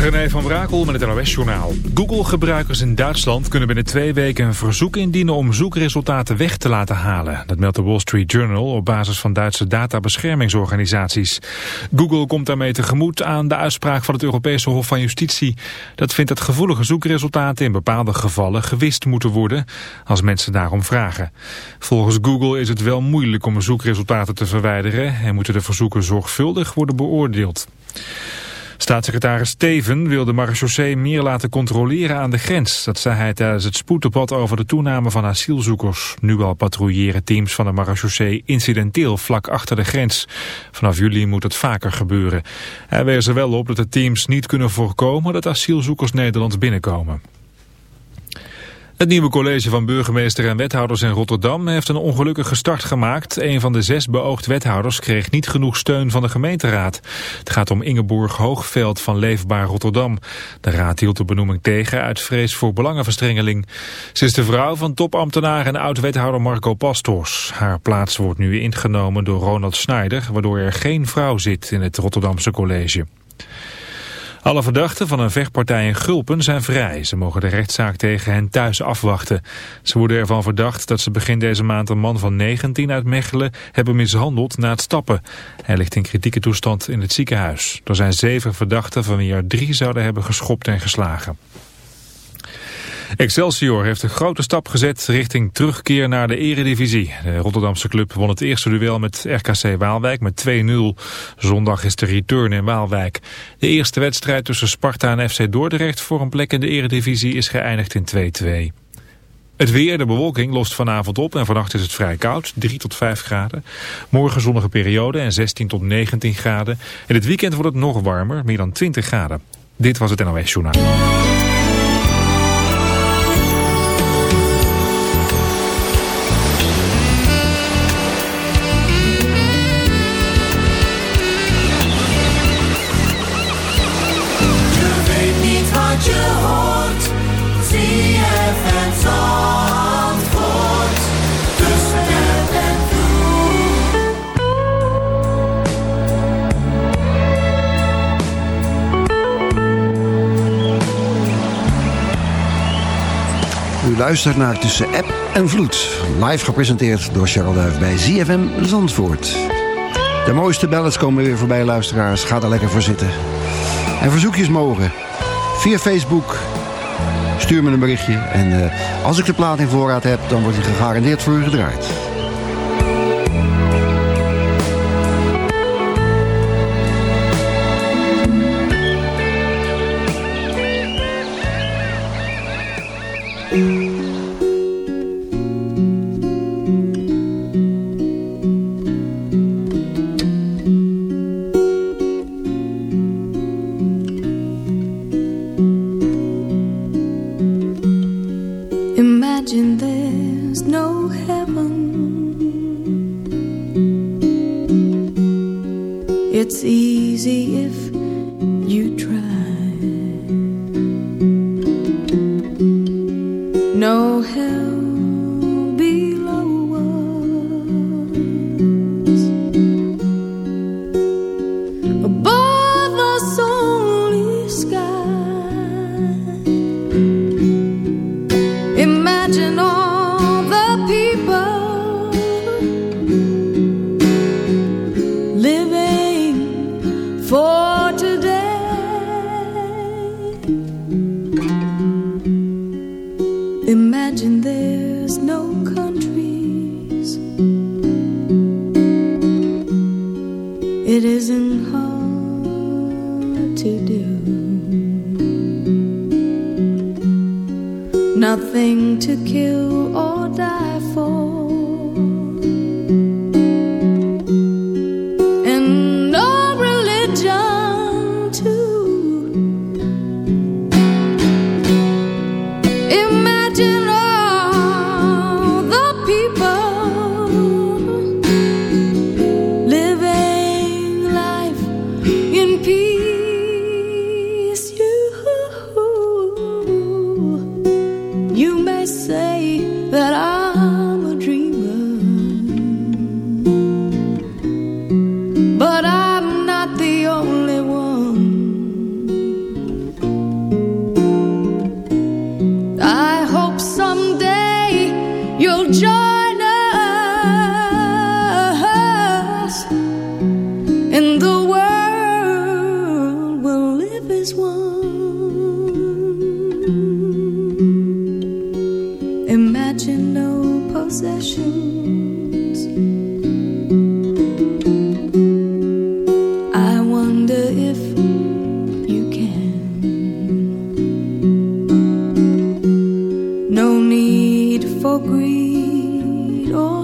René van Brakel met het NOS-journaal. Google-gebruikers in Duitsland kunnen binnen twee weken een verzoek indienen om zoekresultaten weg te laten halen. Dat meldt de Wall Street Journal op basis van Duitse databeschermingsorganisaties. Google komt daarmee tegemoet aan de uitspraak van het Europese Hof van Justitie. Dat vindt dat gevoelige zoekresultaten in bepaalde gevallen gewist moeten worden als mensen daarom vragen. Volgens Google is het wel moeilijk om zoekresultaten te verwijderen en moeten de verzoeken zorgvuldig worden beoordeeld. Staatssecretaris Steven wil de marechaussee meer laten controleren aan de grens. Dat zei hij tijdens het spoeddebat over de toename van asielzoekers. Nu al patrouilleren teams van de marechaussee incidenteel vlak achter de grens. Vanaf juli moet het vaker gebeuren. Hij wees er wel op dat de teams niet kunnen voorkomen dat asielzoekers Nederland binnenkomen. Het nieuwe college van burgemeester en wethouders in Rotterdam heeft een ongelukkige start gemaakt. Een van de zes beoogd wethouders kreeg niet genoeg steun van de gemeenteraad. Het gaat om Ingeborg Hoogveld van Leefbaar Rotterdam. De raad hield de benoeming tegen uit vrees voor belangenverstrengeling. Ze is de vrouw van topambtenaar en oud-wethouder Marco Pastors. Haar plaats wordt nu ingenomen door Ronald Snijder, waardoor er geen vrouw zit in het Rotterdamse college. Alle verdachten van een vechtpartij in Gulpen zijn vrij. Ze mogen de rechtszaak tegen hen thuis afwachten. Ze worden ervan verdacht dat ze begin deze maand een man van 19 uit Mechelen hebben mishandeld na het stappen. Hij ligt in kritieke toestand in het ziekenhuis. Er zijn zeven verdachten van wie er drie zouden hebben geschopt en geslagen. Excelsior heeft een grote stap gezet richting terugkeer naar de eredivisie. De Rotterdamse club won het eerste duel met RKC Waalwijk met 2-0. Zondag is de return in Waalwijk. De eerste wedstrijd tussen Sparta en FC Dordrecht voor een plek in de eredivisie is geëindigd in 2-2. Het weer, de bewolking, lost vanavond op en vannacht is het vrij koud, 3 tot 5 graden. Morgen zonnige periode en 16 tot 19 graden. In het weekend wordt het nog warmer, meer dan 20 graden. Dit was het NOS Journaal. Luistert naar Tussen App en Vloed. Live gepresenteerd door Cheryl Duif bij ZFM Zandvoort. De mooiste ballads komen weer voorbij, luisteraars. Ga er lekker voor zitten. En verzoekjes mogen. Via Facebook. Stuur me een berichtje. En uh, als ik de plaat in voorraad heb, dan wordt hij gegarandeerd voor u gedraaid.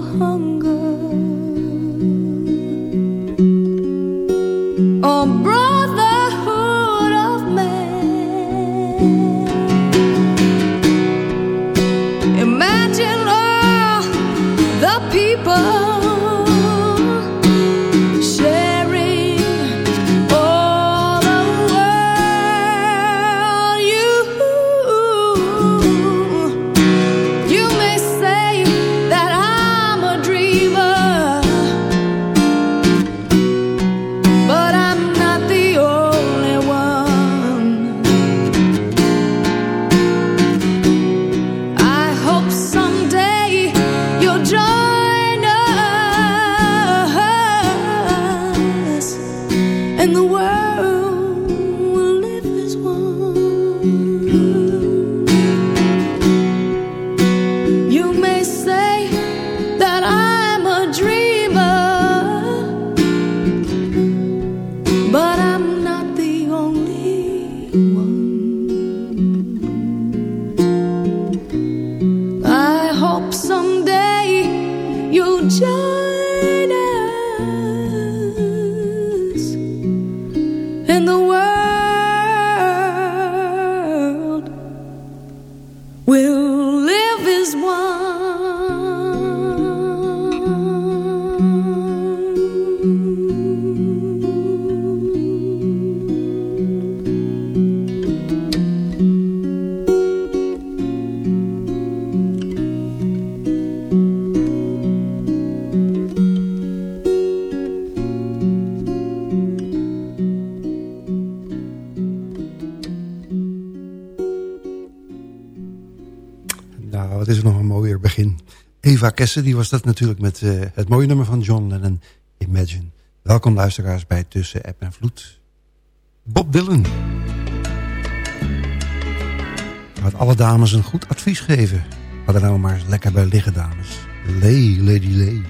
hunger. Eva Kessen, die was dat natuurlijk met uh, het mooie nummer van John Lennon, Imagine. Welkom luisteraars bij Tussen App en Vloed. Bob Dylan. Laat alle dames een goed advies geven. Ga er nou maar lekker bij liggen, dames. Lay, lady, lay.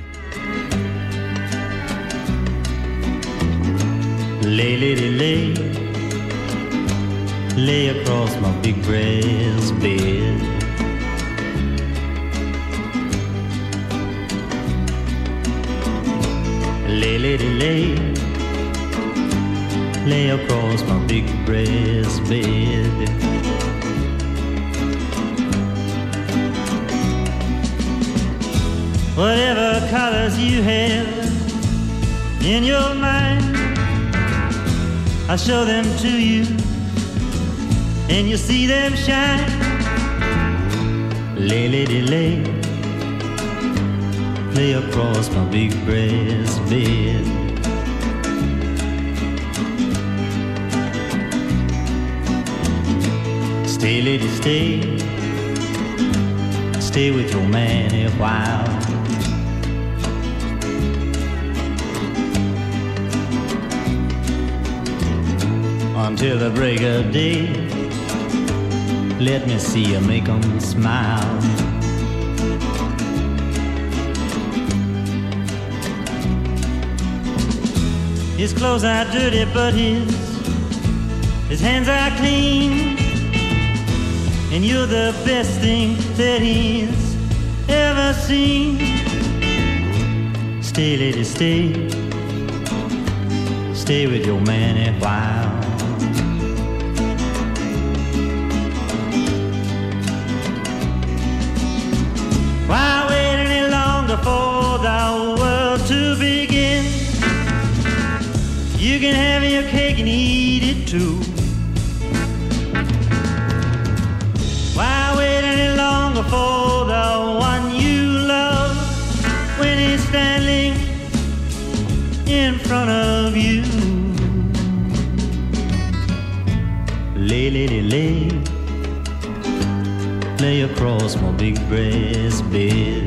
Lay, lady, lay. Lay across my big brass bed. Lady, lay, lay across my big breast bed. Whatever colors you have in your mind, I show them to you, and you see them shine. Lay, lady, lay lay across my big breast bed. Stay, lady, stay. Stay with your man a while. Until the break of day, let me see you make them smile. His clothes are dirty, but his his hands are clean. And you're the best thing that he's ever seen. Stay, lady, stay. Stay with your man a while. Why You can have your cake and eat it too. Why wait any longer for the one you love when he's standing in front of you? Lay, lay, lay, lay, lay across my big breast bed.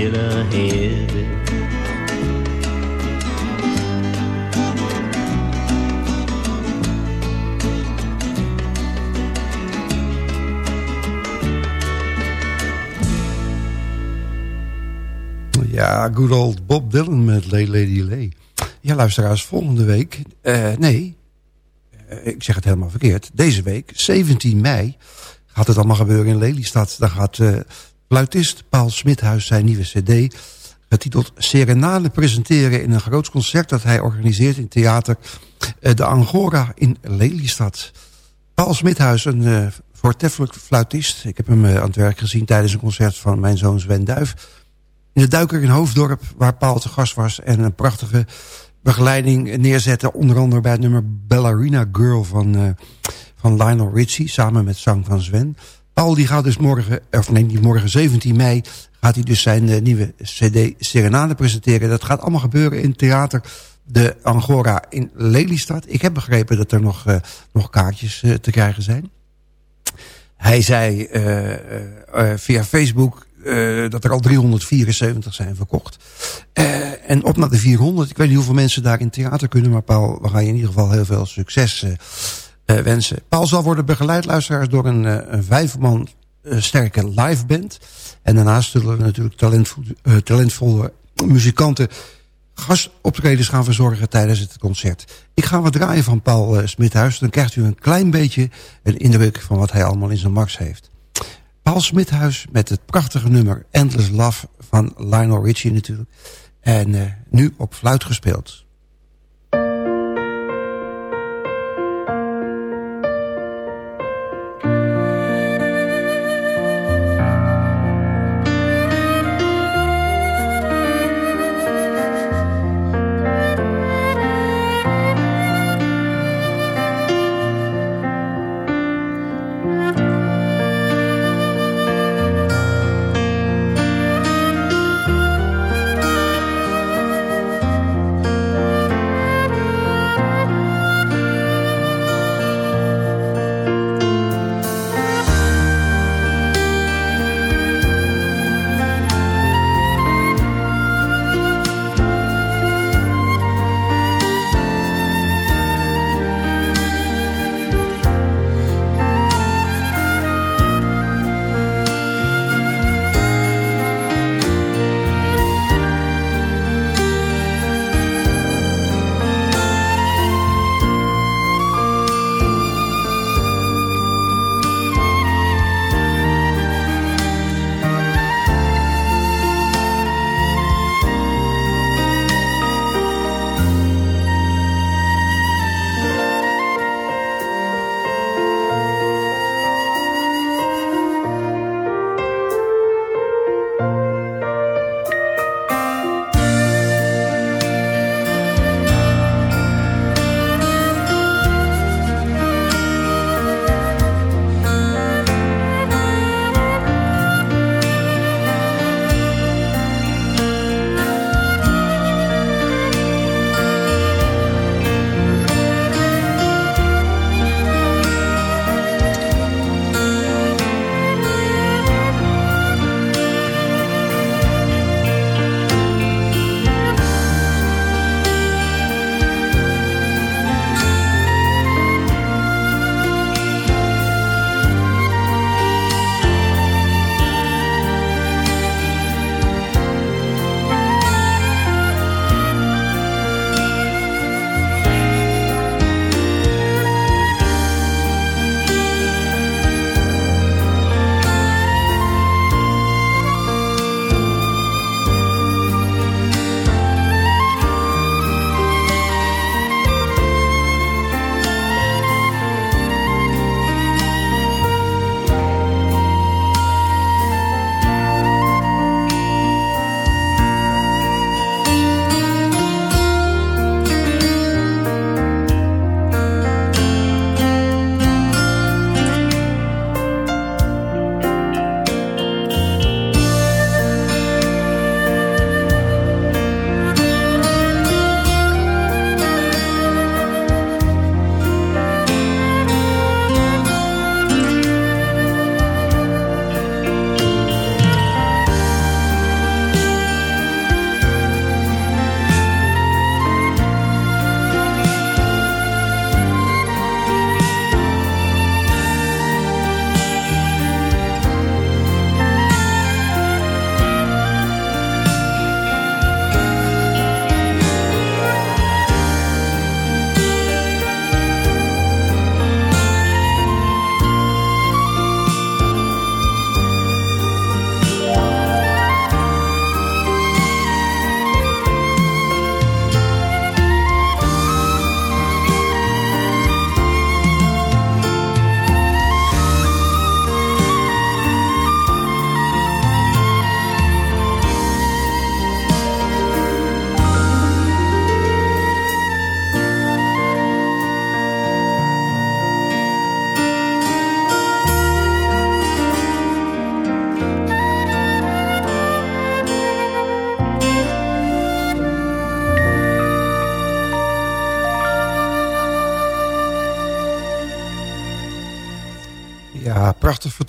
still ahead. Ja, good old Bob Dylan met Lady Lay. Ja, luisteraars, volgende week... Uh, nee, uh, ik zeg het helemaal verkeerd. Deze week, 17 mei, gaat het allemaal gebeuren in Lelystad. Daar gaat uh, fluitist Paul Smithuis zijn nieuwe cd... getiteld Serenade presenteren in een groot concert... dat hij organiseert in theater De Angora in Lelystad. Paul Smithuis, een voortreffelijk fluitist. Ik heb hem aan het werk gezien tijdens een concert van mijn zoon Sven Duif in de Duiker in Hoofddorp, waar Paul te gast was... en een prachtige begeleiding neerzetten. Onder andere bij het nummer Ballerina Girl van, van Lionel Richie... samen met zang van Sven. Paul die gaat dus morgen, of nee, niet morgen 17 mei... gaat hij dus zijn uh, nieuwe cd Serenade presenteren. Dat gaat allemaal gebeuren in theater De Angora in Lelystad. Ik heb begrepen dat er nog, uh, nog kaartjes te krijgen zijn. Hij zei via Facebook dat er al 374 zijn verkocht. En op naar de 400. Ik weet niet hoeveel mensen daar in theater kunnen. Maar Paul, we gaan je in ieder geval heel veel succes wensen. Paul zal worden begeleid, luisteraars, door een, een vijfman sterke live band. En daarnaast zullen we natuurlijk talentvol, talentvolle muzikanten gastoptredens gaan verzorgen tijdens het concert. Ik ga wat draaien van Paul Smithuis. Dan krijgt u een klein beetje een indruk van wat hij allemaal in zijn max heeft. Paul Smithuis met het prachtige nummer Endless Love van Lionel Richie natuurlijk. En nu op fluit gespeeld.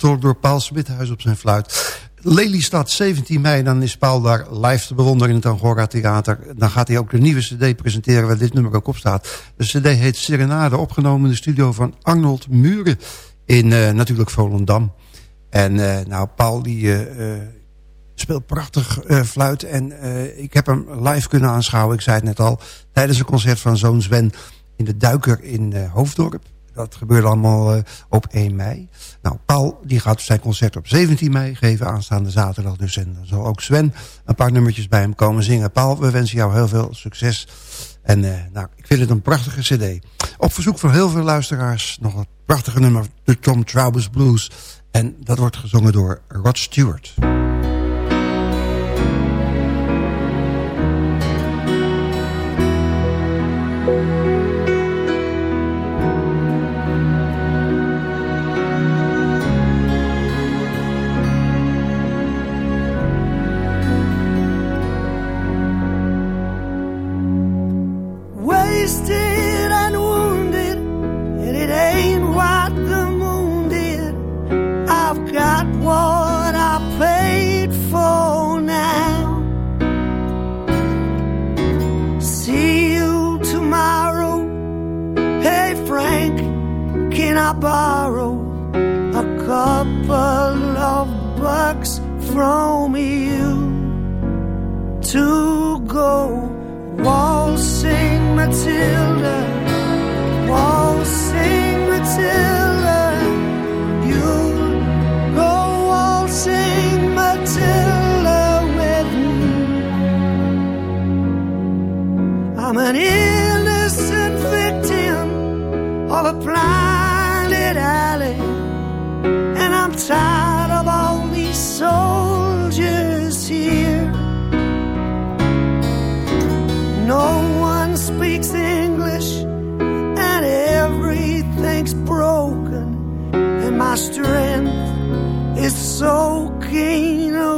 Door Paul Smithuis op zijn fluit. Lelystad, 17 mei, dan is Paul daar live te bewonderen in het Angora Theater. Dan gaat hij ook de nieuwe cd presenteren waar dit nummer ook op staat. De cd heet Serenade, opgenomen in de studio van Arnold Muren in uh, natuurlijk Volendam. En uh, nou, Paul die uh, speelt prachtig fluit en ik heb hem live kunnen aanschouwen. Ik zei het net al, tijdens een concert van Zoon Sven in de Duiker in Hoofddorp. Dat gebeurde allemaal uh, op 1 mei. Nou, Paul die gaat zijn concert op 17 mei geven, aanstaande zaterdag dus. En dan zal ook Sven een paar nummertjes bij hem komen zingen. Paul, we wensen jou heel veel succes. En uh, nou, ik vind het een prachtige cd. Op verzoek van heel veel luisteraars nog een prachtige nummer, de Tom Traubus Blues. En dat wordt gezongen door Rod Stewart. I borrow a couple of bucks from you to go waltzing Matilda, waltzing Matilda, you go waltzing Matilda with me. I'm an innocent victim of a plan. tired of all these soldiers here. No one speaks English, and everything's broken. And my strength is so keen.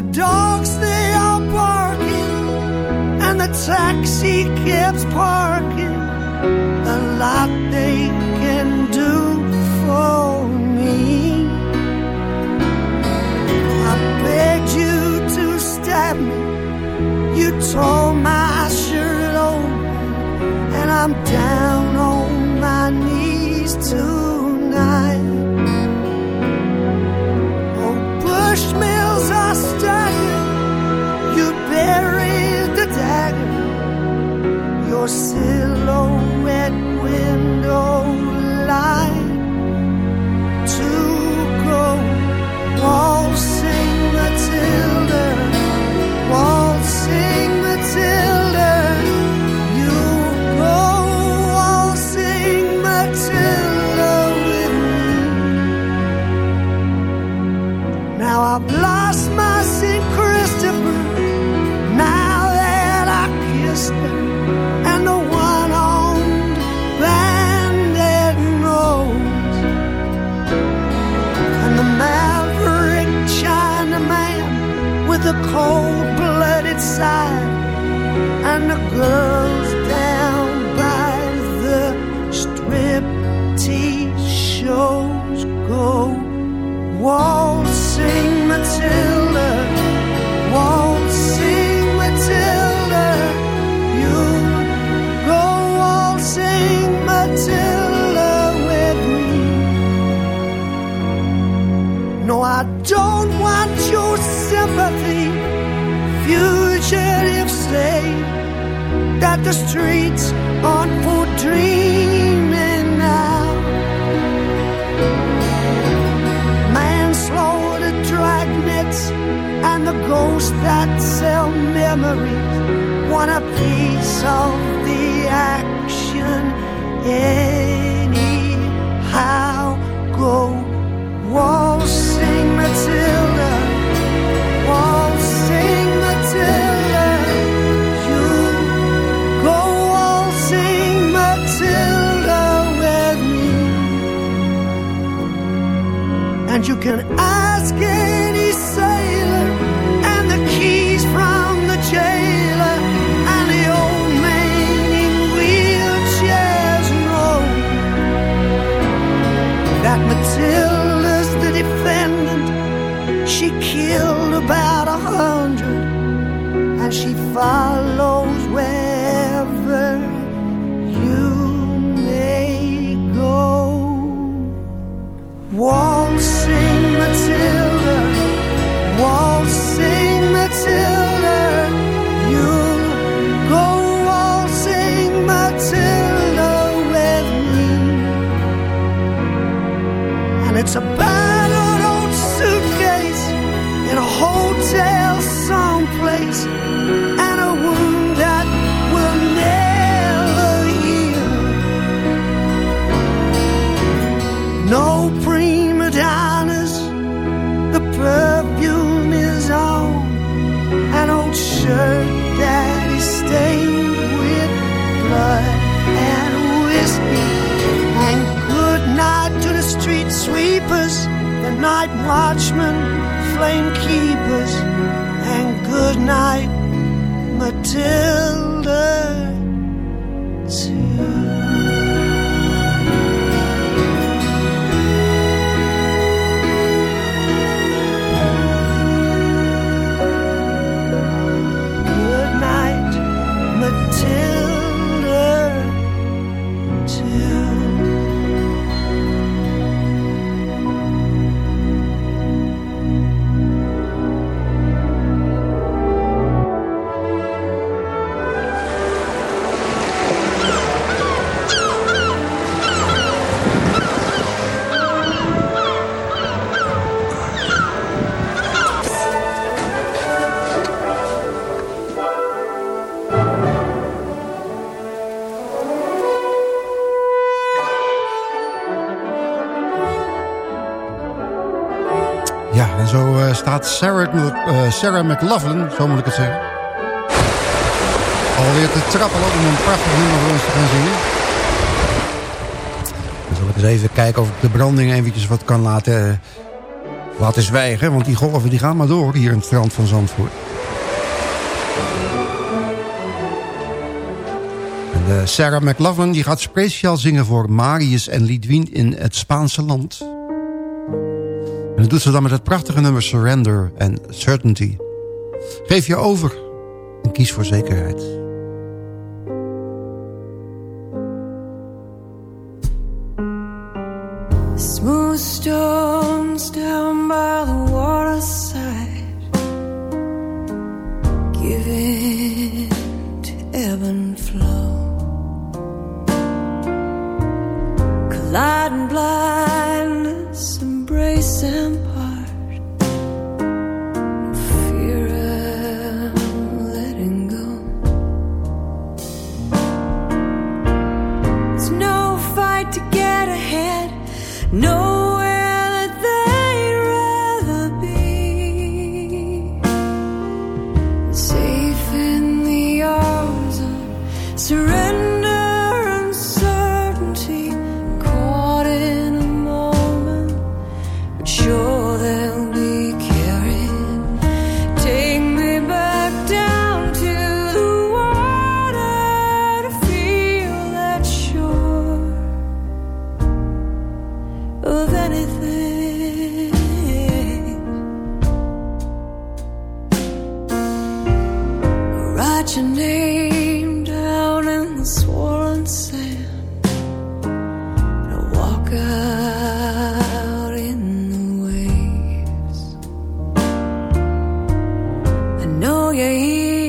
The dogs they are barking, and the taxi keeps parking. A lot they can do for me. I begged you to stab me. You tore my shirt open, and I'm down on my knees tonight. Your silhouette watchmen, flame keepers, and good night, Matilda. Sarah, eh, Sarah McLaughlin, zo moet ik het zeggen. Alweer te trappelen om een prachtig nummer voor ons te gaan zingen. Dan zal ik eens even kijken of ik de branding eventjes wat kan laten, eh, laten zwijgen. Want die golven die gaan maar door hier in het strand van Zandvoort. En eh, Sarah McLaughlin die gaat speciaal zingen voor Marius en Lidwien in het Spaanse land. Dat doet ze dan met het prachtige nummer Surrender en Certainty. Geef je over en kies voor zekerheid. Smooth stones down I know you're here.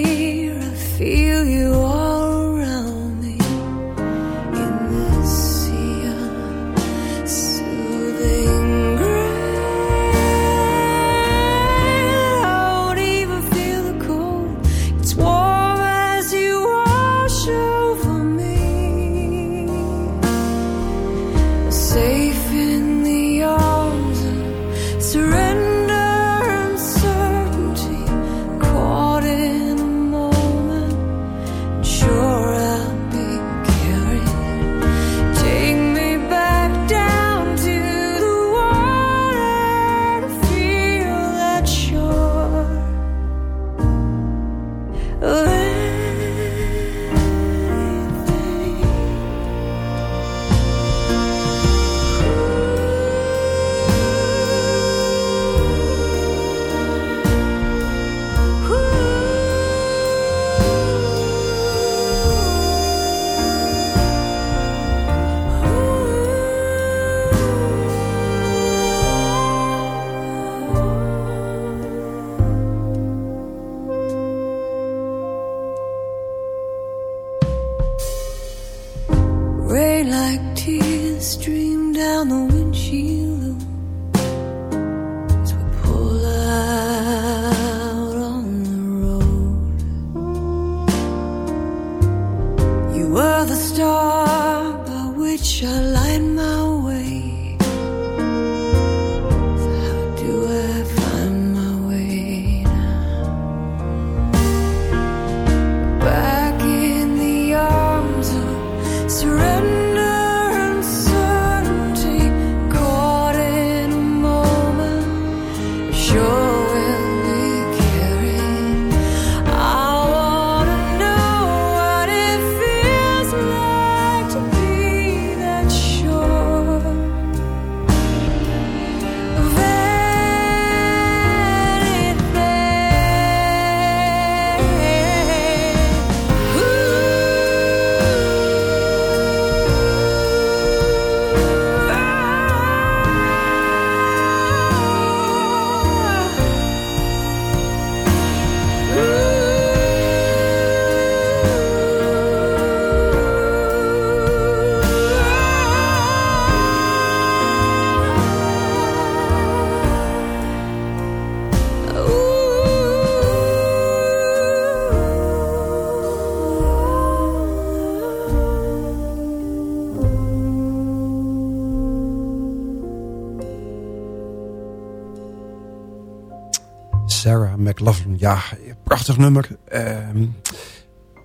Ja, prachtig nummer. Uh,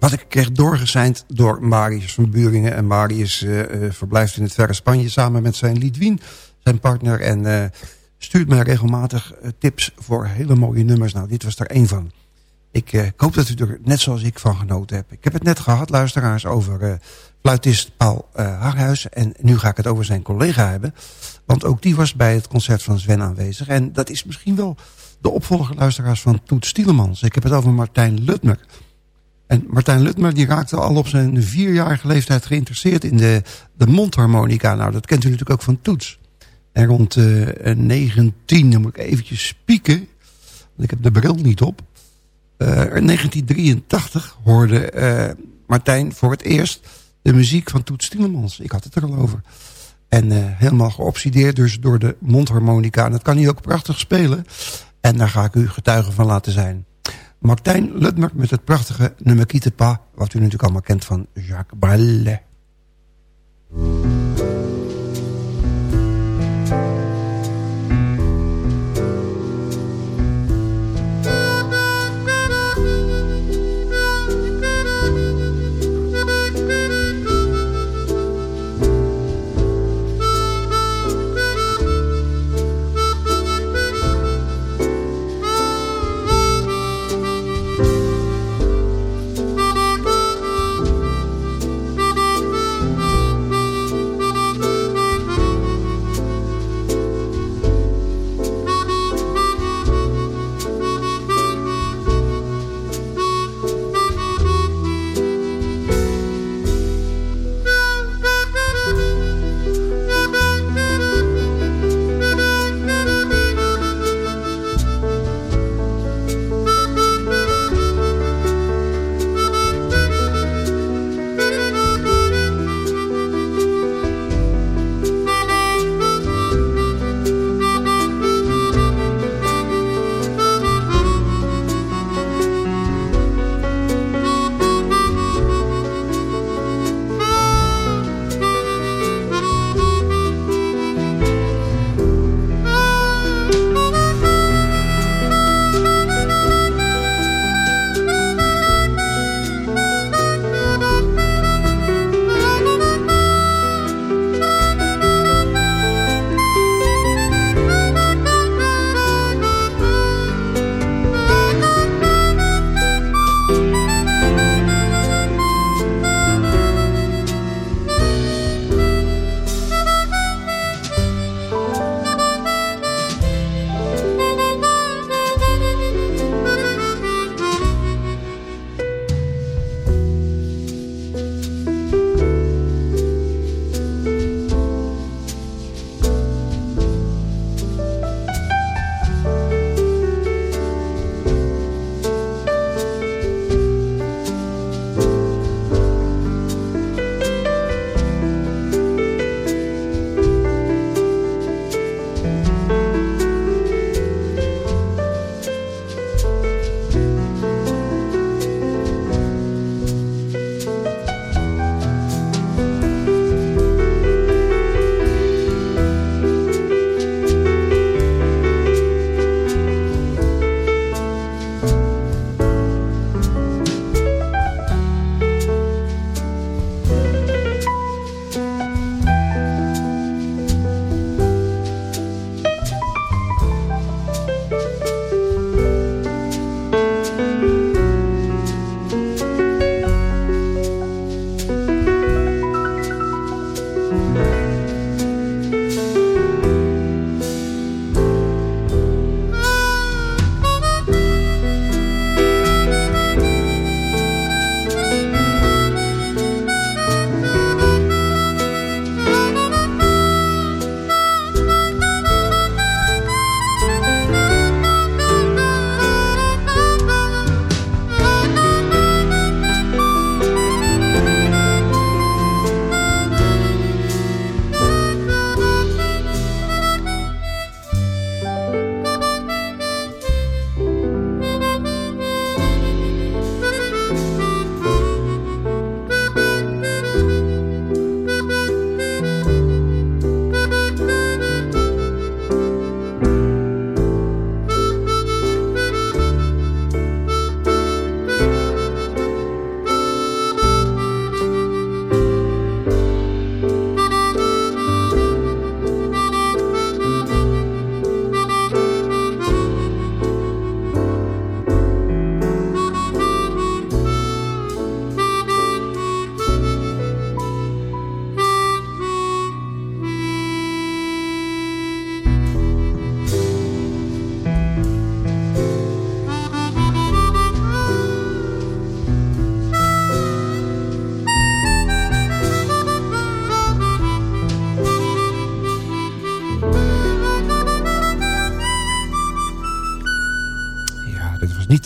wat ik kreeg doorgezeind door Marius van Buringen. En Marius uh, verblijft in het verre Spanje samen met zijn Lidwien, zijn partner. En uh, stuurt mij regelmatig tips voor hele mooie nummers. Nou, dit was er één van. Ik, ik, hoop dat u er net zoals ik van genoten hebt. Ik heb het net gehad, luisteraars, over fluitist Paul Harhuis. En nu ga ik het over zijn collega hebben. Want ook die was bij het concert van Sven aanwezig. En dat is misschien wel de opvolger luisteraars van Toet Stielemans. Ik heb het over Martijn Lutmer. En Martijn Lutmer die raakte al op zijn vierjarige leeftijd geïnteresseerd in de, de mondharmonica. Nou, dat kent u natuurlijk ook van Toets. En rond uh, 19, dan moet ik eventjes spieken, want ik heb de bril niet op. Uh, in 1983 hoorde uh, Martijn voor het eerst de muziek van Toet Stielemans. Ik had het er al over. En helemaal geobsedeerd dus door de mondharmonica. En dat kan hij ook prachtig spelen. En daar ga ik u getuige van laten zijn. Martijn Lutmer met het prachtige nummer Quitte pas, wat u natuurlijk allemaal kent van Jacques Brel.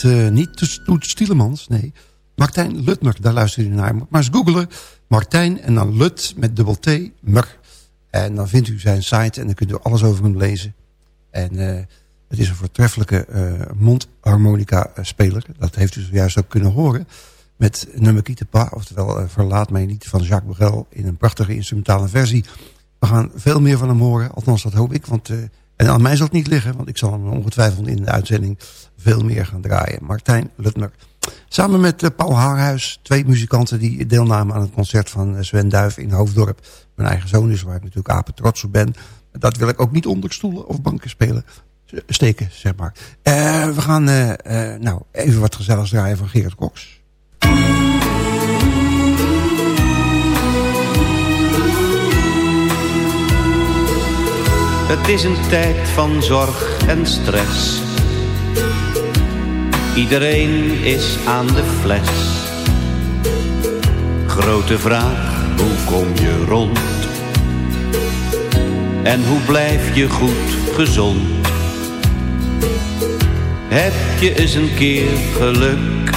Niet, uh, niet Stielemans, nee. Martijn Lutmer, daar luister je naar. Maar eens googelen. Martijn en dan Lut met dubbel T, Mer. En dan vindt u zijn site en dan kunt u alles over hem lezen. En uh, het is een voortreffelijke uh, mondharmonica-speler. Dat heeft u zojuist ook kunnen horen. Met nummer Pas, oftewel Verlaat mij niet van Jacques Brel... in een prachtige instrumentale versie. We gaan veel meer van hem horen, althans dat hoop ik. Want en aan mij zal het niet liggen, want ik zal hem ongetwijfeld in de uitzending veel meer gaan draaien. Martijn Lutner. Samen met uh, Paul Haarhuis, twee muzikanten die deelnamen aan het concert van uh, Sven Duif in Hoofddorp. Mijn eigen zoon is, waar ik natuurlijk apen trots op ben. Dat wil ik ook niet onder stoelen of banken spelen. Steken, zeg maar. We gaan nou, even wat gezelligs draaien van Gerard Cox. Het is een tijd van zorg en stress. Iedereen is aan de fles. Grote vraag, hoe kom je rond? En hoe blijf je goed gezond? Heb je eens een keer geluk?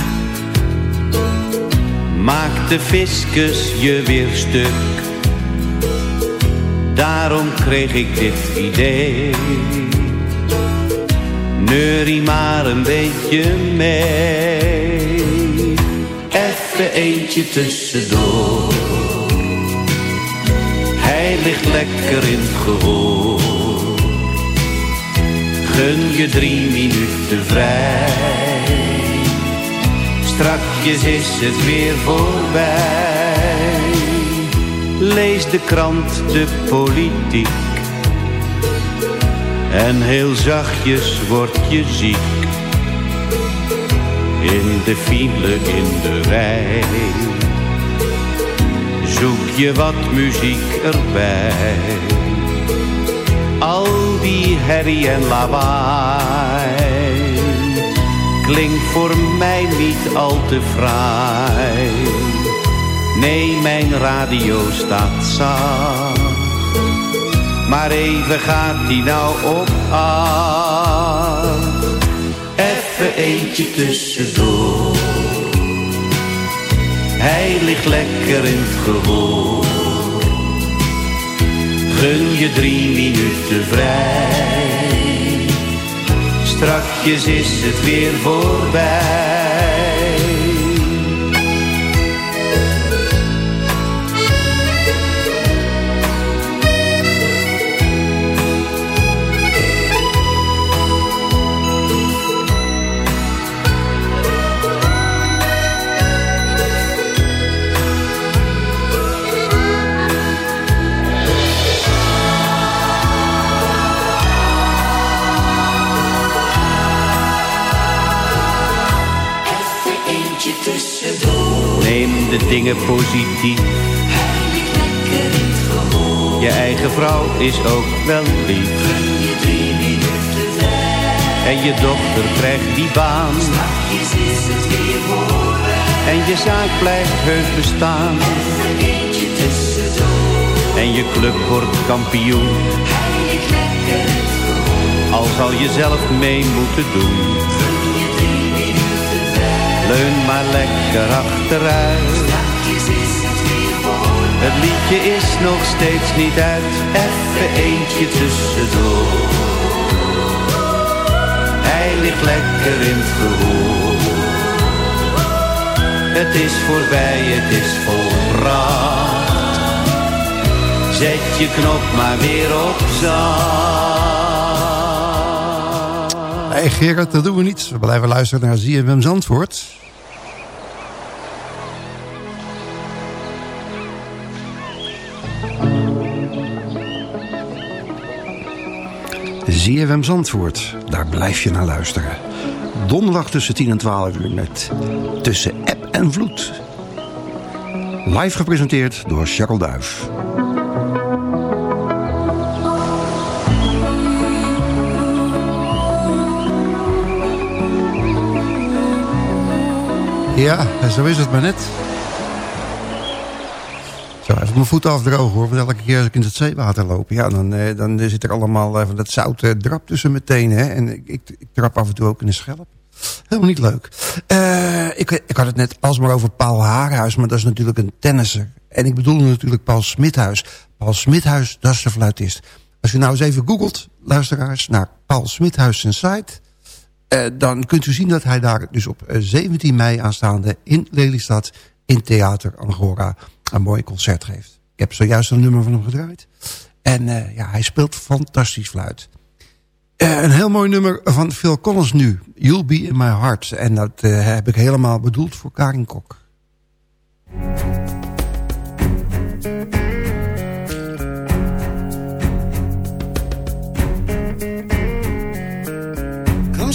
Maakt de fiscus je weer stuk? Daarom kreeg ik dit idee. Neurie maar een beetje mee. Even eentje tussendoor. Hij ligt lekker in het gehoor. Gun je drie minuten vrij. Strakjes is het weer voorbij Lees de krant, de politiek. En heel zachtjes word je ziek. In de file, in de rij. Zoek je wat muziek erbij. Al die herrie en lawaai. Klinkt voor mij niet al te fraai Nee, mijn radio staat zacht. Maar even gaat die nou op af. Even eentje tussendoor. Hij ligt lekker in het gehoor. Gun je drie minuten vrij. Strakjes is het weer voorbij. De dingen positief. Je eigen vrouw is ook wel lief. En je dochter krijgt die baan. En je zaak blijft heus bestaan. En je club wordt kampioen. Al zal je zelf mee moeten doen Leun maar lekker achteruit. Het liedje is nog steeds niet uit. Even eentje tussendoor. Hij ligt lekker in het gehoor. Het is voorbij, het is volbracht. Zet je knop maar weer op zacht. Hey Gerard, dat doen we niet. We blijven luisteren naar ZFM Zandvoort. ZFM Zandvoort, daar blijf je naar luisteren. Donderdag tussen 10 en 12 uur met Tussen App en Vloed. Live gepresenteerd door Charles Duif. Ja, zo is het maar net. Zo, even mijn voeten afdrogen hoor. Want elke keer als ik in het zeewater loop... Ja, dan, dan zit er allemaal van dat zoute drap tussen mijn tenen. Hè? En ik, ik, trap af en toe ook in de schelp. Helemaal niet leuk. Uh, ik, ik had het net alsmaar over Paul Haarhuis, maar dat is natuurlijk een tennisser. En ik bedoel natuurlijk Paul Smithuis. Paul Smithuis, dat is de fluitist. Als u nou eens even googelt, luisteraars, naar Paul Smithuis zijn site... Uh, dan kunt u zien dat hij daar dus op 17 mei aanstaande in Lelystad... in Theater Angora een mooi concert geeft. Ik heb zojuist een nummer van hem gedraaid. En uh, ja, hij speelt fantastisch fluit. Uh, een heel mooi nummer van Phil Collins nu. You'll Be In My Heart. En dat uh, heb ik helemaal bedoeld voor Karin Kok. Come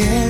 again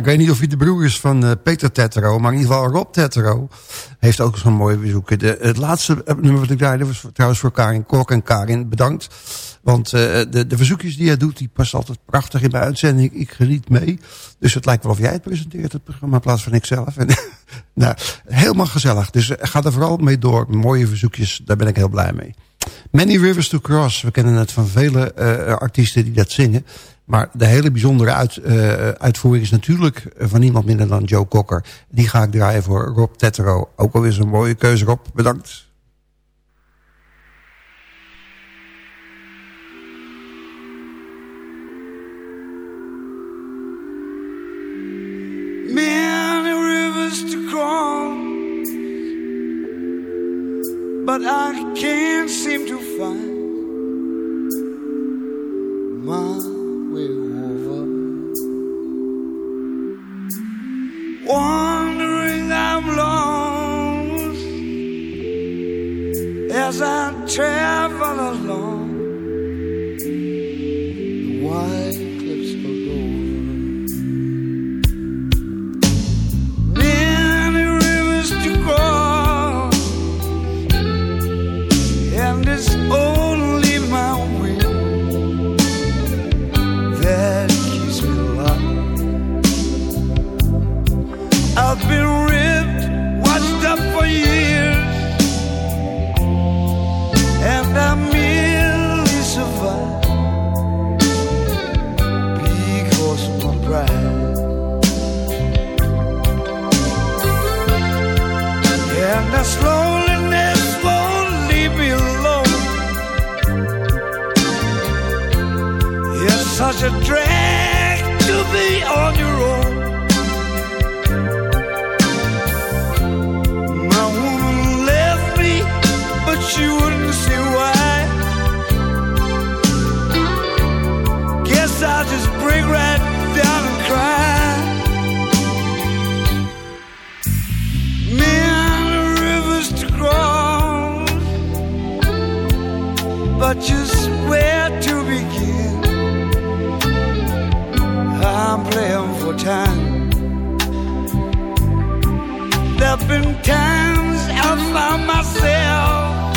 ik weet niet of hij de broer is van uh, Peter Tetro, maar in ieder geval Rob Tetro heeft ook zo'n mooie bezoeken. De, het laatste nummer wat ik draaide was trouwens voor Karin Kok en Karin bedankt. Want uh, de, de verzoekjes die hij doet, die past altijd prachtig in mijn uitzending. Ik geniet mee. Dus het lijkt wel of jij het presenteert, het programma, in plaats van ikzelf. En, nou, helemaal gezellig. Dus ga er vooral mee door. Mooie verzoekjes, daar ben ik heel blij mee. Many Rivers to Cross. We kennen het van vele artiesten die dat zingen. Maar de hele bijzondere uit, uh, uitvoering is natuurlijk van niemand minder dan Joe Cocker. Die ga ik draaien voor Rob Tetero. Ook alweer zo'n mooie keuze, Rob. Bedankt. Many rivers to But I can't seem to find my Wandering, I'm lost as I travel along. The such a drag to be on your own. My woman left me, but she wouldn't say why. Guess I'll just break right down and cry. time. There've been times I found myself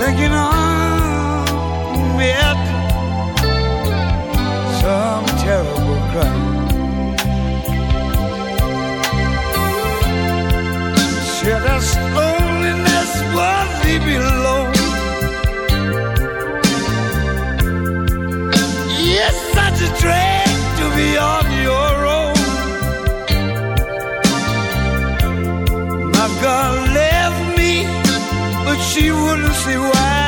thinking on it, some terrible crime. Should I loneliness worthy below? Yes, such a dream be on your own. My girl left me, but she wouldn't say why.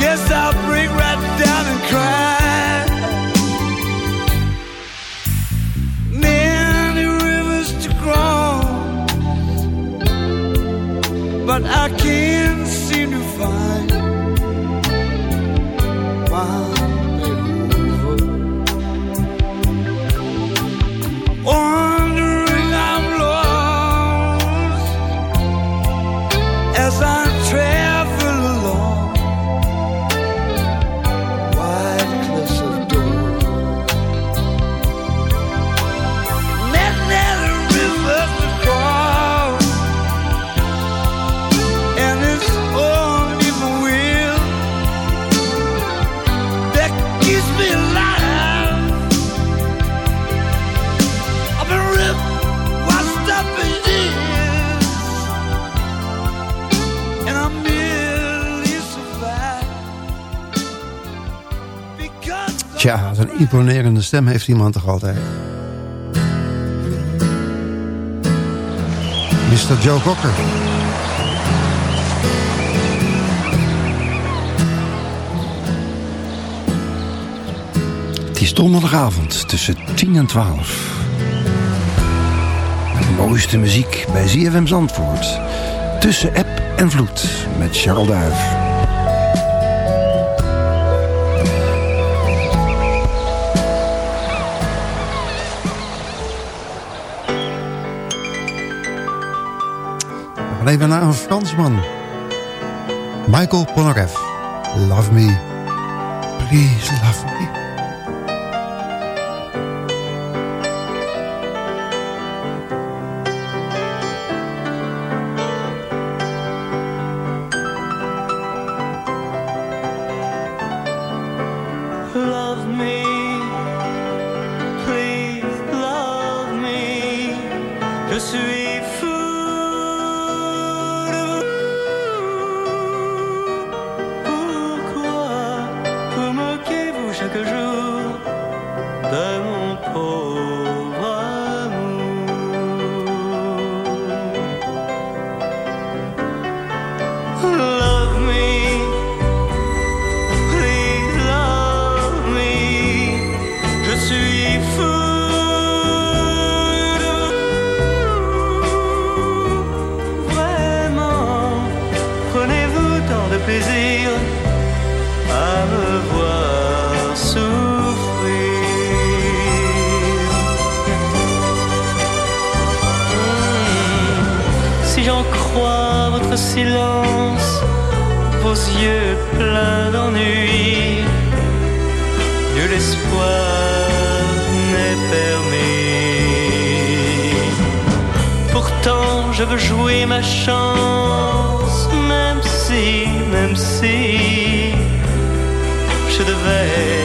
Guess I'll break right down and cry. Many rivers to cross, but I can't seem to find Zo'n imponerende stem heeft iemand toch altijd. Mr. Joe Cocker. Het is donderdagavond tussen 10 en 12. De mooiste muziek bij ZFM Zandvoort. Tussen app en vloed met Charles Duif. Even naar een Fransman. Michael Polnareff. Love me. please love me. Silence, vos yeux pleins d'ennui, nul espoir n'est permis. Pourtant, je veux jouer ma chance, même si, même si je devais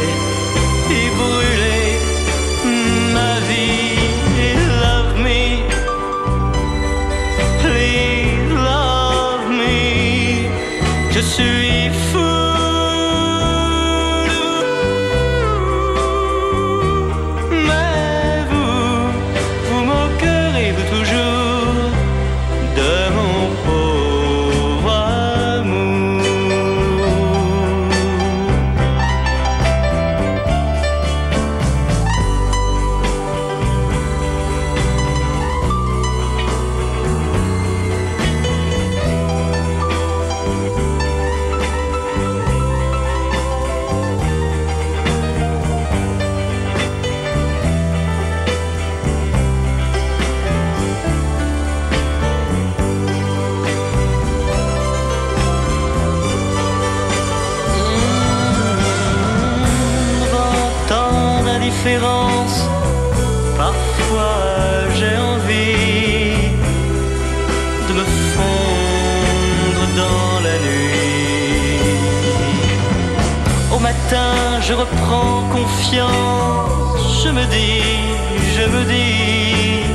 je reprends confiance, je me dis, je me dis,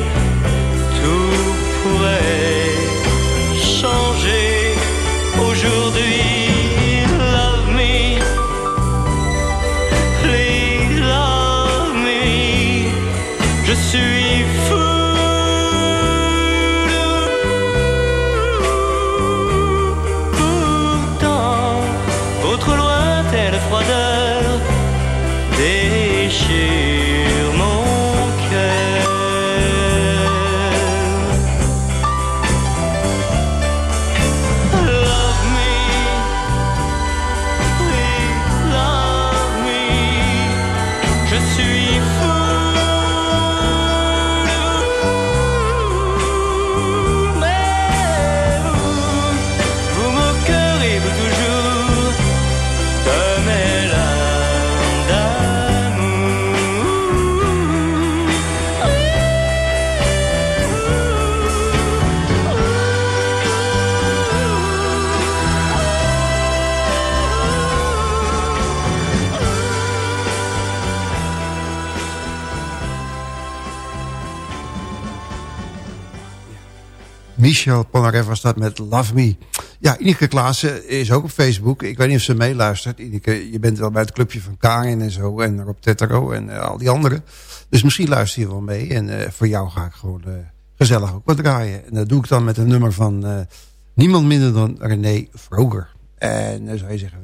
Michel Polnareff was dat met Love Me. Ja, Ineke Klaassen is ook op Facebook. Ik weet niet of ze meeluistert. Ineke, je bent wel bij het clubje van Karin en zo. En Rob Tettero en eh, al die anderen. Dus misschien luister je wel mee. En eh, voor jou ga ik gewoon eh, gezellig ook wat draaien. En dat doe ik dan met een nummer van niemand minder dan René Vroger. En dan zou je zeggen,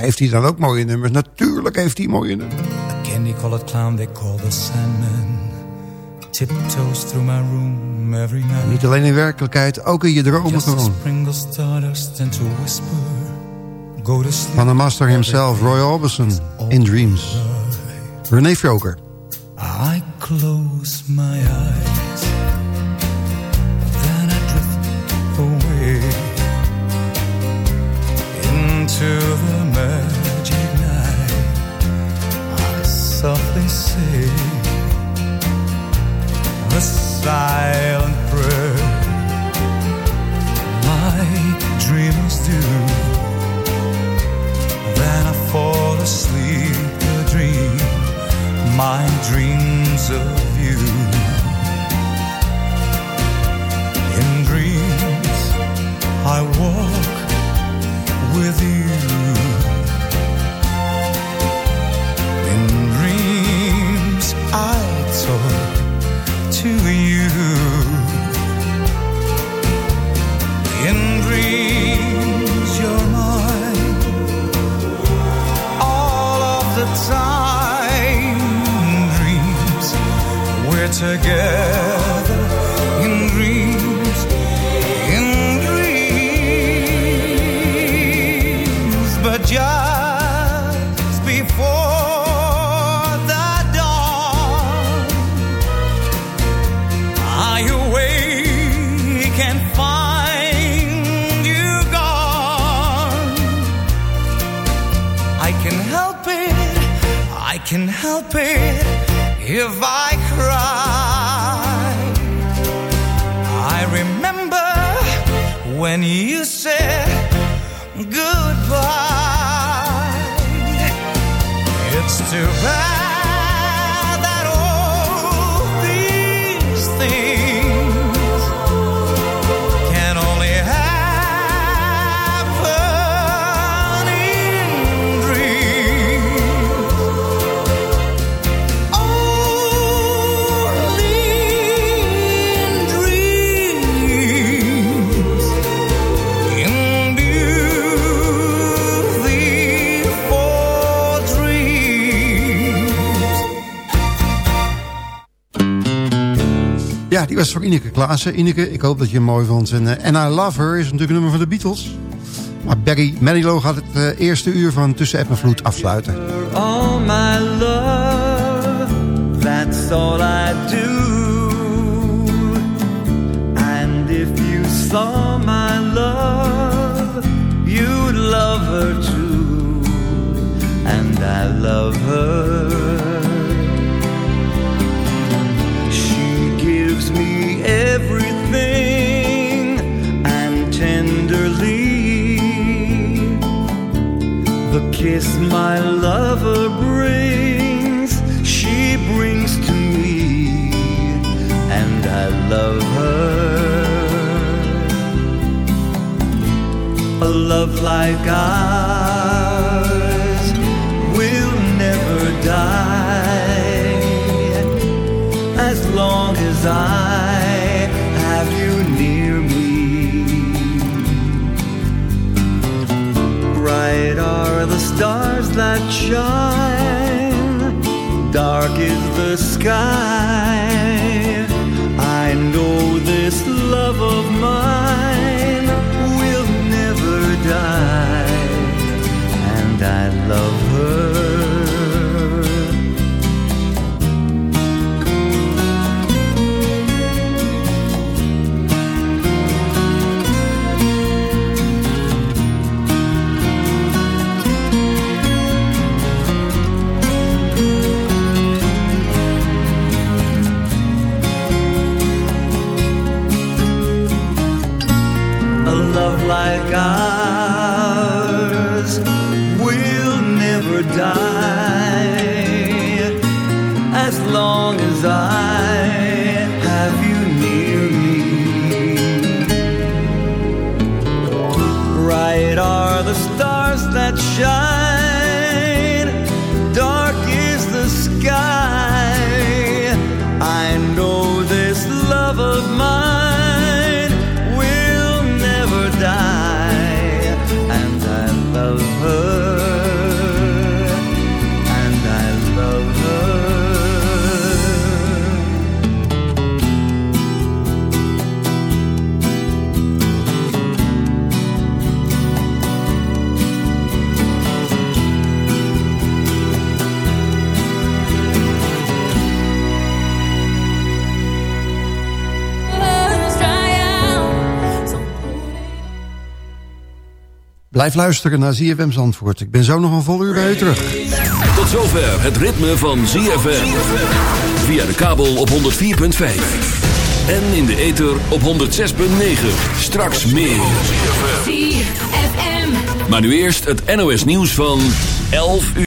heeft hij dan ook mooie nummers? Natuurlijk heeft hij mooie nummers. A candy-colored clown they call the Sandman Tiptoes through my room every night Niet alleen in werkelijkheid, ook in je dromen gewoon. Van de master himself, Roy Orbison, in Dreams. René Vroger. I close my eyes Then I drift away Into the magic night softly say the silent prayer my dreamers do. Then I fall asleep to dream my dreams of you. In dreams, I walk with you. Together. Bad die was voor Ineke Klaassen. Ineke, ik hoop dat je hem mooi vond. En eh, And I Love Her is natuurlijk een nummer van de Beatles. Maar Barry Manilow gaat het eh, eerste uur van Tussen App en Vloed afsluiten. all my love, that's all I do. And if you saw my love, you'd love her too. And I love her. Everything and tenderly the kiss my lover brings, she brings to me, and I love her. A love like ours will never die as long as I stars that shine, dark is the sky. Blijf luisteren naar ZFM Zandvoort. Ik ben zo nog een vol uur bij u terug. Tot zover het ritme van ZFM. Via de kabel op 104.5. En in de ether op 106.9. Straks meer. ZFM. Maar nu eerst het NOS nieuws van 11 uur.